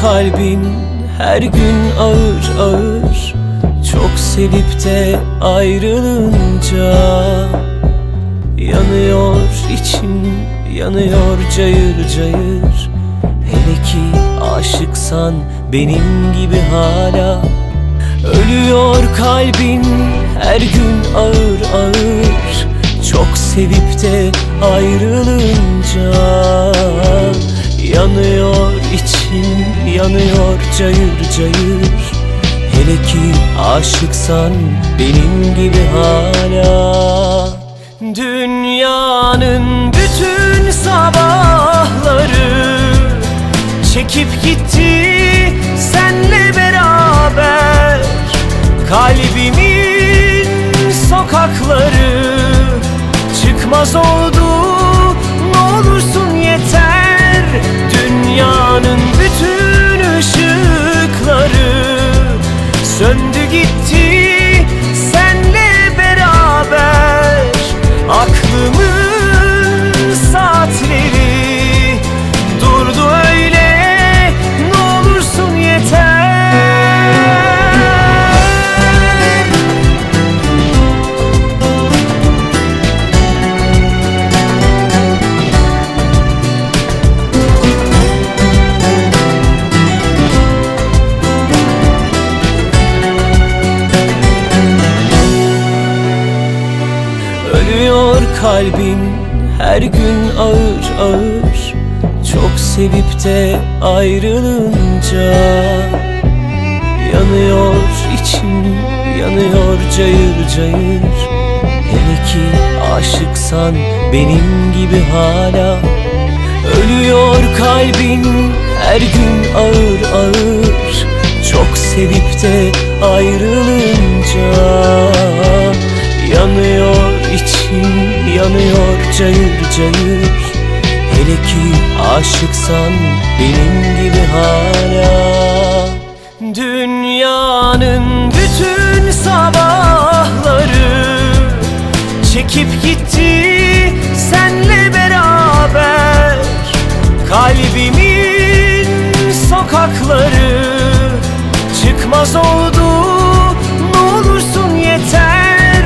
kalbin her gün ağır ağır. Çok sevip de ayrılınca Yanıyor içim yanıyor cayır cayır. Hele ki aşıksan benim gibi hala. Ölüyor kalbin her gün ağır ağır. Çok sevip de ayrılınca Yanıyor içim yanıyor cayır cayır. Hele ki aşıksan benim gibi hala. Dünyanın bütün sabahları Çekip gitti senle beraber. Kalbimin sokakları Çıkmaz oldu Kalbin her gün ağır ağır. Çok sevip de ayrılınca Yanıyor içim yanıyor cayır cayır. Hele ki aşıksan benim gibi hala. Ölüyor kalbin her gün ağır ağır yanıyor cayır cayır Hele ki aşıksan benim gibi hala. Dünyanın bütün sabahları Çekip gitti senle beraber. Kalbimin sokakları Çıkmaz oldu ne olursun yeter.